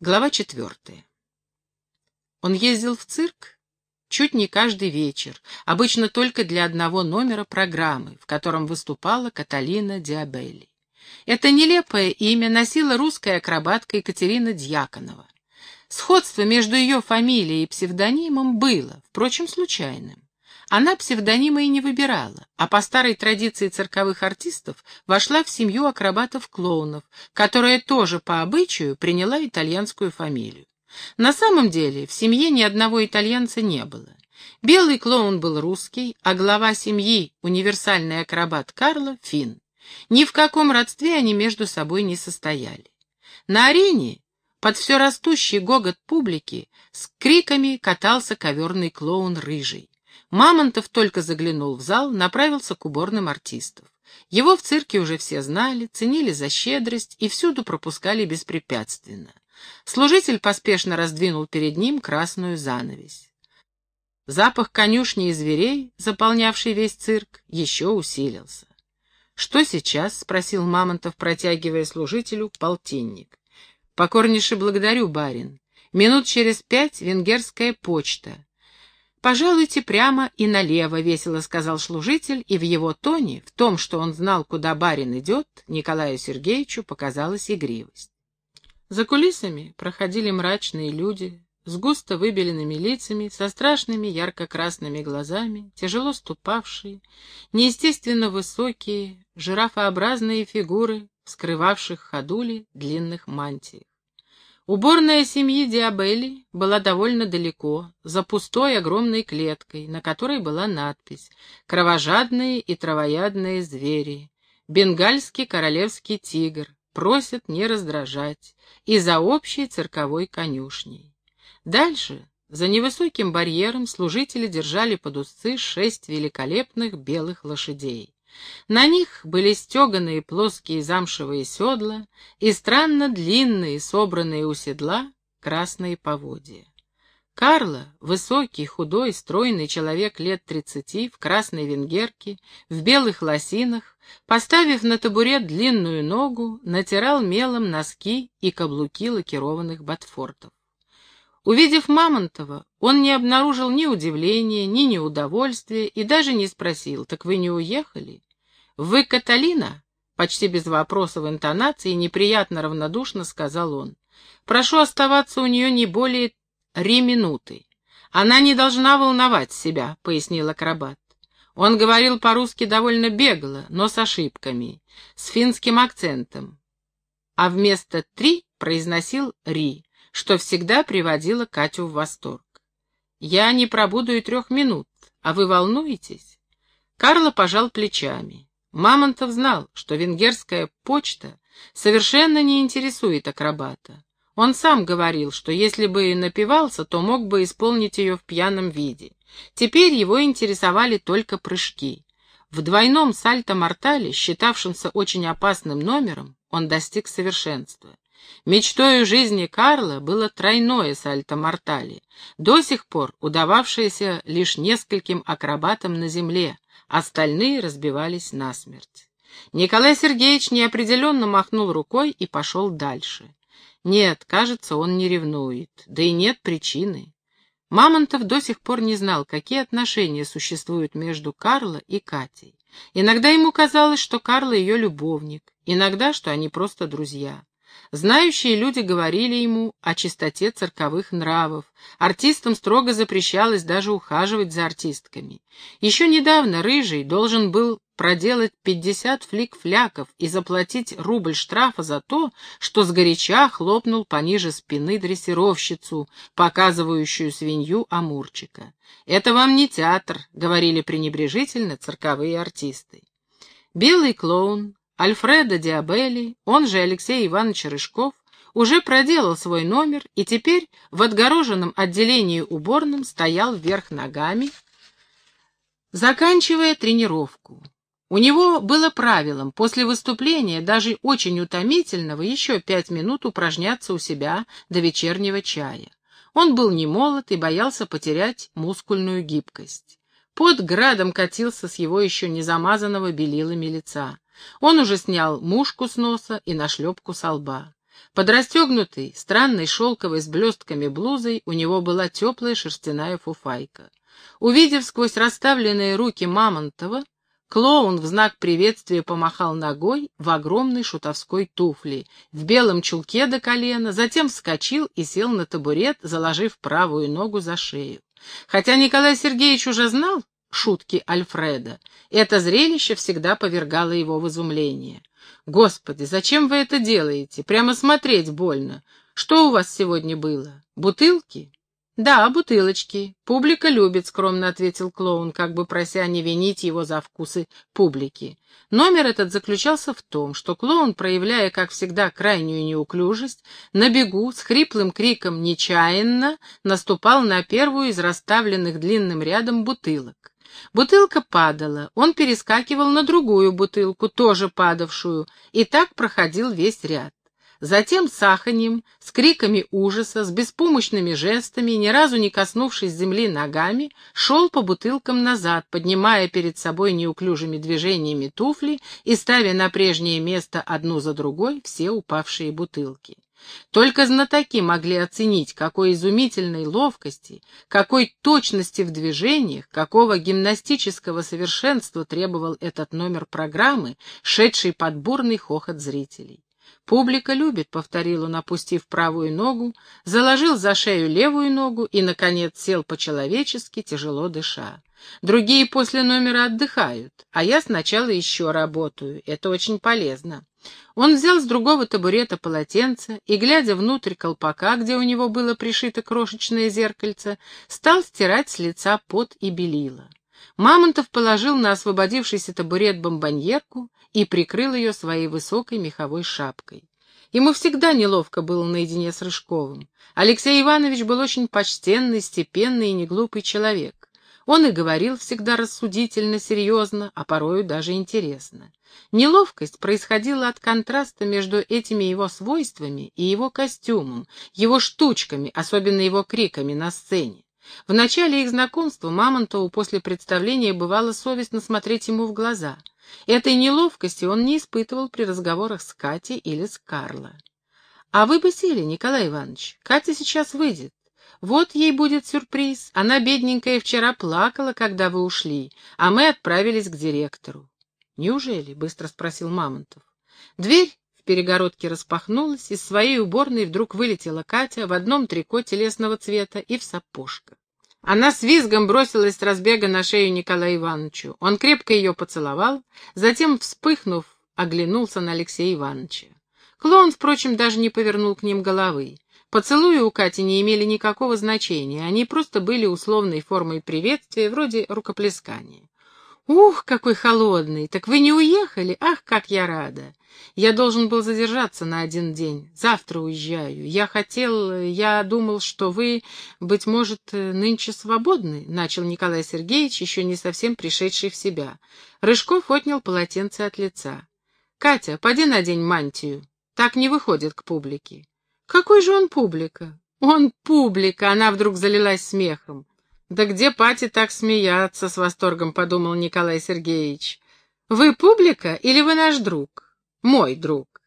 Глава четвертая. Он ездил в цирк чуть не каждый вечер, обычно только для одного номера программы, в котором выступала Каталина Диабелли. Это нелепое имя носила русская акробатка Екатерина Дьяконова. Сходство между ее фамилией и псевдонимом было, впрочем, случайным. Она псевдонима и не выбирала, а по старой традиции цирковых артистов вошла в семью акробатов-клоунов, которая тоже по обычаю приняла итальянскую фамилию. На самом деле в семье ни одного итальянца не было. Белый клоун был русский, а глава семьи, универсальный акробат Карло, фин. Ни в каком родстве они между собой не состояли. На арене под все растущий гогот публики с криками катался коверный клоун Рыжий. Мамонтов только заглянул в зал, направился к уборным артистов. Его в цирке уже все знали, ценили за щедрость и всюду пропускали беспрепятственно. Служитель поспешно раздвинул перед ним красную занавесь. Запах конюшни и зверей, заполнявший весь цирк, еще усилился. «Что сейчас?» — спросил Мамонтов, протягивая служителю полтинник. «Покорнейше благодарю, барин. Минут через пять венгерская почта. «Пожалуйте прямо и налево», — весело сказал служитель, и в его тоне, в том, что он знал, куда барин идет, Николаю Сергеевичу показалась игривость. За кулисами проходили мрачные люди с густо выбеленными лицами, со страшными ярко-красными глазами, тяжело ступавшие, неестественно высокие, жирафообразные фигуры, скрывавших ходули длинных мантиях. Уборная семьи Диабелли была довольно далеко, за пустой огромной клеткой, на которой была надпись «Кровожадные и травоядные звери», «Бенгальский королевский тигр», просят не раздражать, и за общей цирковой конюшней. Дальше, за невысоким барьером, служители держали под узцы шесть великолепных белых лошадей. На них были стеганые плоские замшевые седла и странно длинные, собранные у седла, красные поводья. Карло, высокий, худой, стройный человек лет тридцати, в красной венгерке, в белых лосинах, поставив на табурет длинную ногу, натирал мелом носки и каблуки лакированных ботфортов. Увидев Мамонтова, он не обнаружил ни удивления, ни неудовольствия и даже не спросил, «Так вы не уехали?» «Вы Каталина?» — почти без вопросов интонации, неприятно равнодушно сказал он. «Прошу оставаться у нее не более три минуты. Она не должна волновать себя», — пояснил акробат. Он говорил по-русски довольно бегло, но с ошибками, с финским акцентом, а вместо «три» произносил «ри», что всегда приводило Катю в восторг. «Я не пробуду и трех минут, а вы волнуетесь?» Карло пожал плечами. Мамонтов знал, что венгерская почта совершенно не интересует акробата. Он сам говорил, что если бы напивался, то мог бы исполнить ее в пьяном виде. Теперь его интересовали только прыжки. В двойном сальто-мортале, считавшемся очень опасным номером, он достиг совершенства. Мечтой жизни Карла было тройное сальто-мортале, до сих пор удававшееся лишь нескольким акробатам на земле, остальные разбивались насмерть. Николай Сергеевич неопределенно махнул рукой и пошел дальше. Нет, кажется, он не ревнует, да и нет причины. Мамонтов до сих пор не знал, какие отношения существуют между Карло и Катей. Иногда ему казалось, что Карло ее любовник, иногда, что они просто друзья. Знающие люди говорили ему о чистоте цирковых нравов. Артистам строго запрещалось даже ухаживать за артистками. Еще недавно Рыжий должен был проделать пятьдесят флик-фляков и заплатить рубль штрафа за то, что сгоряча хлопнул пониже спины дрессировщицу, показывающую свинью Амурчика. «Это вам не театр», — говорили пренебрежительно цирковые артисты. Белый клоун, Альфредо Диабелли, он же Алексей Иванович Рыжков, уже проделал свой номер и теперь в отгороженном отделении уборном стоял вверх ногами, заканчивая тренировку. У него было правилом после выступления, даже очень утомительного, еще пять минут упражняться у себя до вечернего чая. Он был не молод и боялся потерять мускульную гибкость. Под градом катился с его еще не замазанного белилами лица. Он уже снял мушку с носа и нашлепку со лба. Под расстегнутой, странной шелковой с блестками блузой у него была теплая шерстяная фуфайка. Увидев сквозь расставленные руки Мамонтова, клоун в знак приветствия помахал ногой в огромной шутовской туфле, в белом чулке до колена, затем вскочил и сел на табурет, заложив правую ногу за шею. Хотя Николай Сергеевич уже знал шутки Альфреда, это зрелище всегда повергало его в изумление. «Господи, зачем вы это делаете? Прямо смотреть больно. Что у вас сегодня было? Бутылки?» «Да, бутылочки. Публика любит», — скромно ответил клоун, как бы прося не винить его за вкусы публики. Номер этот заключался в том, что клоун, проявляя, как всегда, крайнюю неуклюжесть, на бегу с хриплым криком «нечаянно» наступал на первую из расставленных длинным рядом бутылок. Бутылка падала, он перескакивал на другую бутылку, тоже падавшую, и так проходил весь ряд. Затем с аханьем, с криками ужаса, с беспомощными жестами, ни разу не коснувшись земли ногами, шел по бутылкам назад, поднимая перед собой неуклюжими движениями туфли и ставя на прежнее место одну за другой все упавшие бутылки. Только знатоки могли оценить, какой изумительной ловкости, какой точности в движениях, какого гимнастического совершенства требовал этот номер программы, шедший под бурный хохот зрителей. «Публика любит», — повторил он, опустив правую ногу, заложил за шею левую ногу и, наконец, сел по-человечески, тяжело дыша. Другие после номера отдыхают, а я сначала еще работаю. Это очень полезно. Он взял с другого табурета полотенце и, глядя внутрь колпака, где у него было пришито крошечное зеркальце, стал стирать с лица пот и белила. Мамонтов положил на освободившийся табурет бомбоньерку и прикрыл ее своей высокой меховой шапкой. Ему всегда неловко было наедине с Рыжковым. Алексей Иванович был очень почтенный, степенный и неглупый человек. Он и говорил всегда рассудительно, серьезно, а порою даже интересно. Неловкость происходила от контраста между этими его свойствами и его костюмом, его штучками, особенно его криками на сцене. В начале их знакомства Мамонтову после представления бывало совестно смотреть ему в глаза. Этой неловкости он не испытывал при разговорах с Катей или с Карло. «А вы бы сели, Николай Иванович. Катя сейчас выйдет. Вот ей будет сюрприз. Она, бедненькая, вчера плакала, когда вы ушли, а мы отправились к директору». «Неужели?» — быстро спросил Мамонтов. Дверь в перегородке распахнулась, из своей уборной вдруг вылетела Катя в одном трико телесного цвета и в сапожках. Она с визгом бросилась с разбега на шею Николаю Ивановичу. Он крепко ее поцеловал, затем, вспыхнув, оглянулся на Алексея Ивановича. Клоун, впрочем, даже не повернул к ним головы. Поцелуи у Кати не имели никакого значения, они просто были условной формой приветствия, вроде рукоплескания. «Ух, какой холодный! Так вы не уехали? Ах, как я рада! Я должен был задержаться на один день. Завтра уезжаю. Я хотел... Я думал, что вы, быть может, нынче свободны», — начал Николай Сергеевич, еще не совсем пришедший в себя. Рыжков отнял полотенце от лица. «Катя, поди надень мантию. Так не выходит к публике». «Какой же он публика?» «Он публика!» — она вдруг залилась смехом. «Да где пати так смеяться?» — с восторгом подумал Николай Сергеевич. «Вы публика или вы наш друг?» «Мой друг».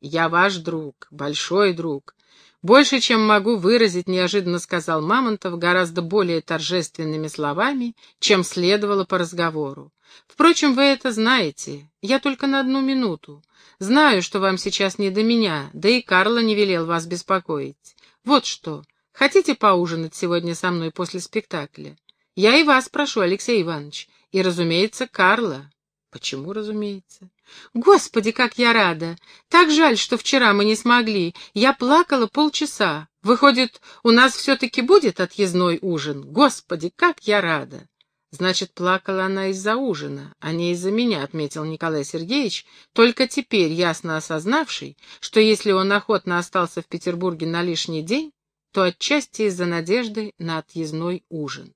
«Я ваш друг, большой друг. Больше, чем могу выразить, неожиданно сказал Мамонтов гораздо более торжественными словами, чем следовало по разговору. Впрочем, вы это знаете. Я только на одну минуту. Знаю, что вам сейчас не до меня, да и Карла не велел вас беспокоить. Вот что. Хотите поужинать сегодня со мной после спектакля? Я и вас прошу, Алексей Иванович. И, разумеется, Карла. Почему, разумеется? Господи, как я рада! Так жаль, что вчера мы не смогли. Я плакала полчаса. Выходит, у нас все-таки будет отъездной ужин. Господи, как я рада! Значит, плакала она из-за ужина, а не из-за меня, отметил Николай Сергеевич, только теперь ясно осознавший, что если он охотно остался в Петербурге на лишний день, то отчасти из-за надежды на отъездной ужин.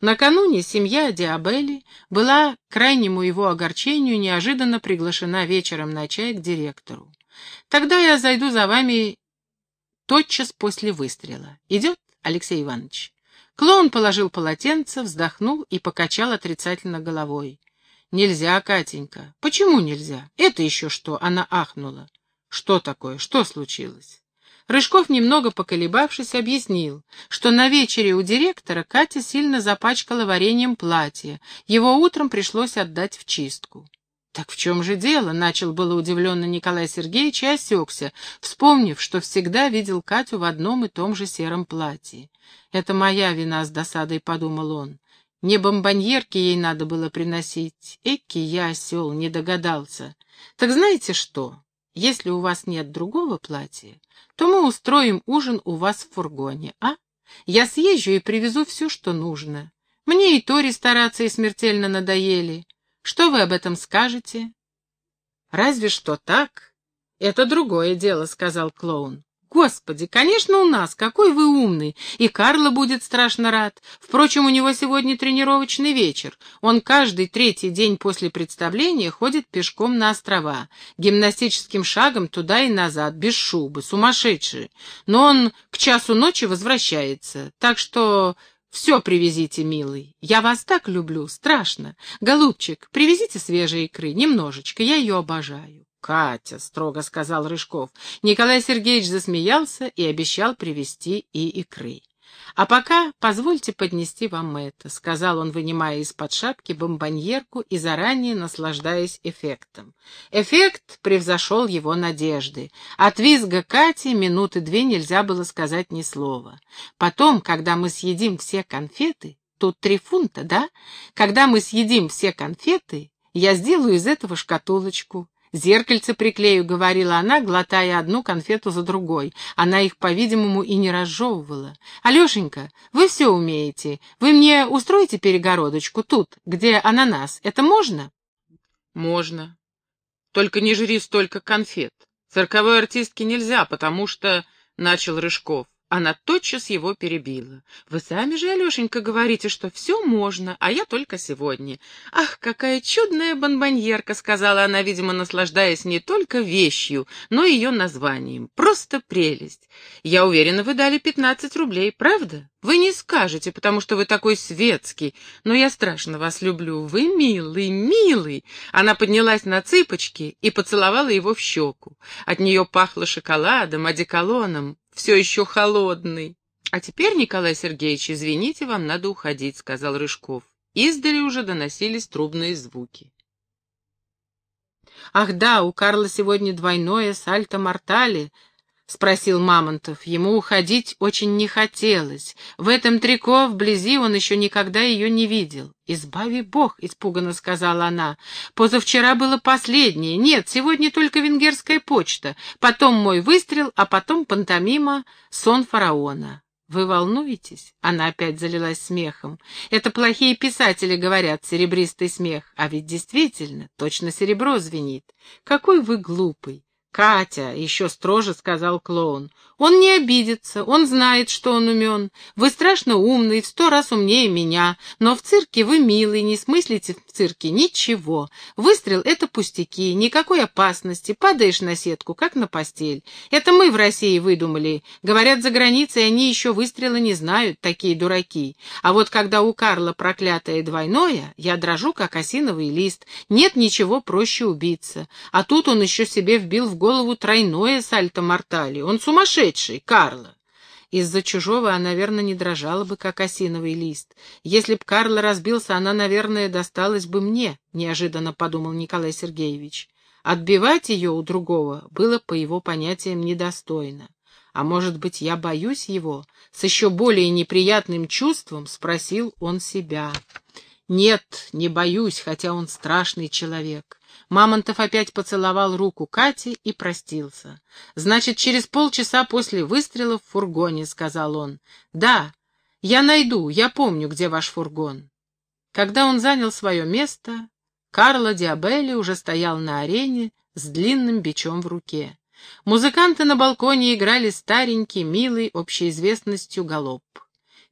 Накануне семья Диабелли была, к крайнему его огорчению, неожиданно приглашена вечером на чай к директору. «Тогда я зайду за вами тотчас после выстрела. Идет, Алексей Иванович?» Клоун положил полотенце, вздохнул и покачал отрицательно головой. «Нельзя, Катенька. Почему нельзя? Это еще что?» — она ахнула. Что такое? Что случилось? Рыжков, немного поколебавшись, объяснил, что на вечере у директора Катя сильно запачкала вареньем платье, его утром пришлось отдать в чистку. «Так в чем же дело?» — начал было удивленно Николай Сергеевич и осекся, вспомнив, что всегда видел Катю в одном и том же сером платье. «Это моя вина», — с досадой подумал он. «Не бомбоньерки ей надо было приносить. Эки я, осел, не догадался. Так знаете что? Если у вас нет другого платья, то мы устроим ужин у вас в фургоне, а? Я съезжу и привезу все, что нужно. Мне и то ресторации смертельно надоели. Что вы об этом скажете? Разве что так. Это другое дело, сказал клоун. Господи, конечно, у нас, какой вы умный, и Карло будет страшно рад. Впрочем, у него сегодня тренировочный вечер. Он каждый третий день после представления ходит пешком на острова, гимнастическим шагом туда и назад, без шубы, сумасшедший. Но он к часу ночи возвращается, так что все привезите, милый. Я вас так люблю, страшно. Голубчик, привезите свежей икры, немножечко, я ее обожаю. «Катя», — строго сказал Рыжков. Николай Сергеевич засмеялся и обещал привезти и икры. «А пока позвольте поднести вам это», — сказал он, вынимая из-под шапки бомбоньерку и заранее наслаждаясь эффектом. Эффект превзошел его надежды. От визга Кати минуты две нельзя было сказать ни слова. Потом, когда мы съедим все конфеты, тут три фунта, да? Когда мы съедим все конфеты, я сделаю из этого шкатулочку, «Зеркальце приклею», — говорила она, глотая одну конфету за другой. Она их, по-видимому, и не разжевывала. «Алешенька, вы все умеете. Вы мне устроите перегородочку тут, где ананас. Это можно?» «Можно. Только не жри столько конфет. Цирковой артистке нельзя, потому что...» — начал Рыжков. Она тотчас его перебила. «Вы сами же, Алешенька, говорите, что все можно, а я только сегодня». «Ах, какая чудная бомбоньерка!» — сказала она, видимо, наслаждаясь не только вещью, но и ее названием. «Просто прелесть! Я уверена, вы дали пятнадцать рублей, правда? Вы не скажете, потому что вы такой светский, но я страшно вас люблю. Вы милый, милый!» Она поднялась на цыпочки и поцеловала его в щеку. От нее пахло шоколадом, одеколоном все еще холодный. А теперь, Николай Сергеевич, извините, вам надо уходить, сказал Рыжков. Издали уже доносились трубные звуки. Ах да, у Карла сегодня двойное сальто-мортале, — спросил Мамонтов. Ему уходить очень не хотелось. В этом трико вблизи он еще никогда ее не видел. «Избави Бог», — испуганно сказала она. «Позавчера было последнее. Нет, сегодня только венгерская почта. Потом мой выстрел, а потом пантомима «Сон фараона». «Вы волнуетесь?» — она опять залилась смехом. «Это плохие писатели говорят, серебристый смех. А ведь действительно, точно серебро звенит. Какой вы глупый! «Катя», — еще строже сказал клоун, — «он не обидится, он знает, что он умен. Вы страшно умный, в сто раз умнее меня, но в цирке вы милый, не смыслите в цирке ничего. Выстрел — это пустяки, никакой опасности, падаешь на сетку, как на постель. Это мы в России выдумали. Говорят, за границей они еще выстрела не знают, такие дураки. А вот когда у Карла проклятое двойное, я дрожу, как осиновый лист. Нет ничего проще убиться. А тут он еще себе вбил в голову тройное сальто-мортали. Он сумасшедший, Карла. Из-за чужого она, наверное, не дрожала бы, как осиновый лист. Если б Карла разбился, она, наверное, досталась бы мне, — неожиданно подумал Николай Сергеевич. Отбивать ее у другого было, по его понятиям, недостойно. А может быть, я боюсь его? С еще более неприятным чувством спросил он себя. Нет, не боюсь, хотя он страшный человек. Мамонтов опять поцеловал руку Кати и простился. «Значит, через полчаса после выстрела в фургоне», — сказал он. «Да, я найду, я помню, где ваш фургон». Когда он занял свое место, Карло Диабелли уже стоял на арене с длинным бичом в руке. Музыканты на балконе играли старенький, милый, общеизвестностью галоп.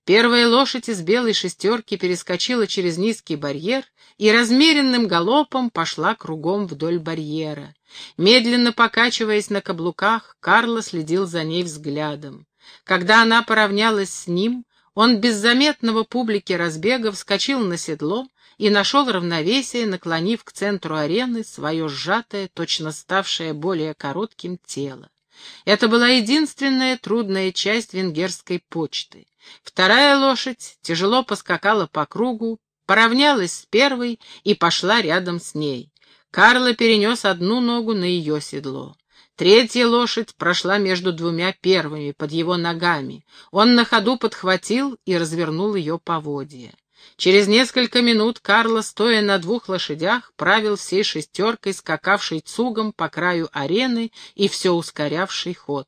Первая лошадь из белой шестерки перескочила через низкий барьер и размеренным галопом пошла кругом вдоль барьера. Медленно покачиваясь на каблуках, Карло следил за ней взглядом. Когда она поравнялась с ним, он без заметного публике разбега вскочил на седло и нашел равновесие, наклонив к центру арены свое сжатое, точно ставшее более коротким тело. Это была единственная трудная часть венгерской почты. Вторая лошадь тяжело поскакала по кругу, поравнялась с первой и пошла рядом с ней. Карло перенес одну ногу на ее седло. Третья лошадь прошла между двумя первыми, под его ногами. Он на ходу подхватил и развернул ее поводья. Через несколько минут Карло, стоя на двух лошадях, правил всей шестеркой, скакавшей цугом по краю арены и все ускорявший ход.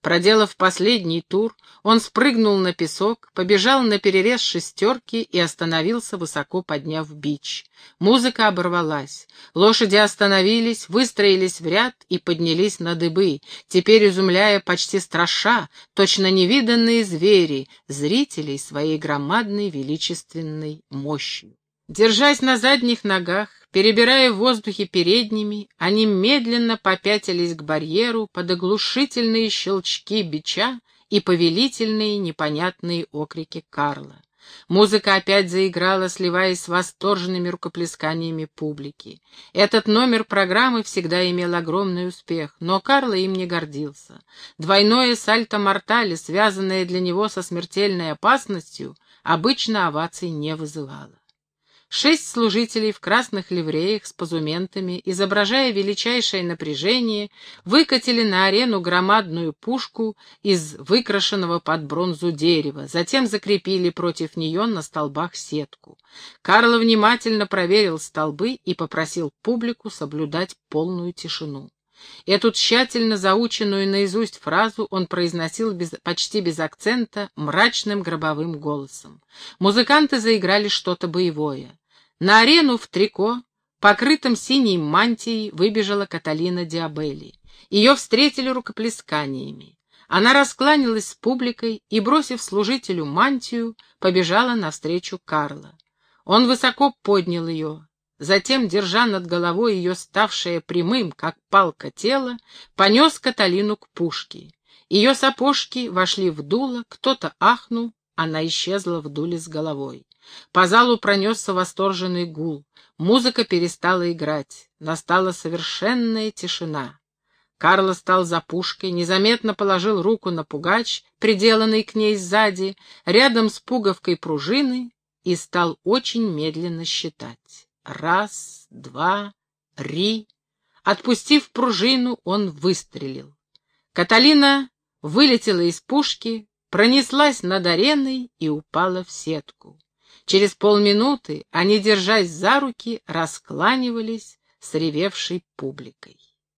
Проделав последний тур, он спрыгнул на песок, побежал на перерез шестерки и остановился, высоко подняв бич. Музыка оборвалась. Лошади остановились, выстроились в ряд и поднялись на дыбы, теперь изумляя почти страша, точно невиданные звери, зрителей своей громадной величественной мощью. Держась на задних ногах, перебирая в воздухе передними, они медленно попятились к барьеру под оглушительные щелчки бича и повелительные непонятные окрики Карла. Музыка опять заиграла, сливаясь с восторженными рукоплесканиями публики. Этот номер программы всегда имел огромный успех, но Карло им не гордился. Двойное сальто-мортале, связанное для него со смертельной опасностью, обычно оваций не вызывало. Шесть служителей в красных ливреях с позументами, изображая величайшее напряжение, выкатили на арену громадную пушку из выкрашенного под бронзу дерева, затем закрепили против нее на столбах сетку. Карло внимательно проверил столбы и попросил публику соблюдать полную тишину. Эту тщательно заученную наизусть фразу он произносил без, почти без акцента, мрачным гробовым голосом. Музыканты заиграли что-то боевое. На арену в трико, покрытом синей мантией, выбежала Каталина Диабелли. Ее встретили рукоплесканиями. Она раскланялась с публикой и, бросив служителю мантию, побежала навстречу Карла. Он высоко поднял ее, затем, держа над головой ее ставшее прямым, как палка тело, понес Каталину к пушке. Ее сапожки вошли в дуло, кто-то ахнул, она исчезла в дуле с головой. По залу пронесся восторженный гул. Музыка перестала играть. Настала совершенная тишина. Карло стал за пушкой, незаметно положил руку на пугач, приделанный к ней сзади, рядом с пуговкой пружины, и стал очень медленно считать. Раз, два, три. Отпустив пружину, он выстрелил. Каталина вылетела из пушки, пронеслась над ареной и упала в сетку. Через полминуты они, держась за руки, раскланивались с ревевшей публикой.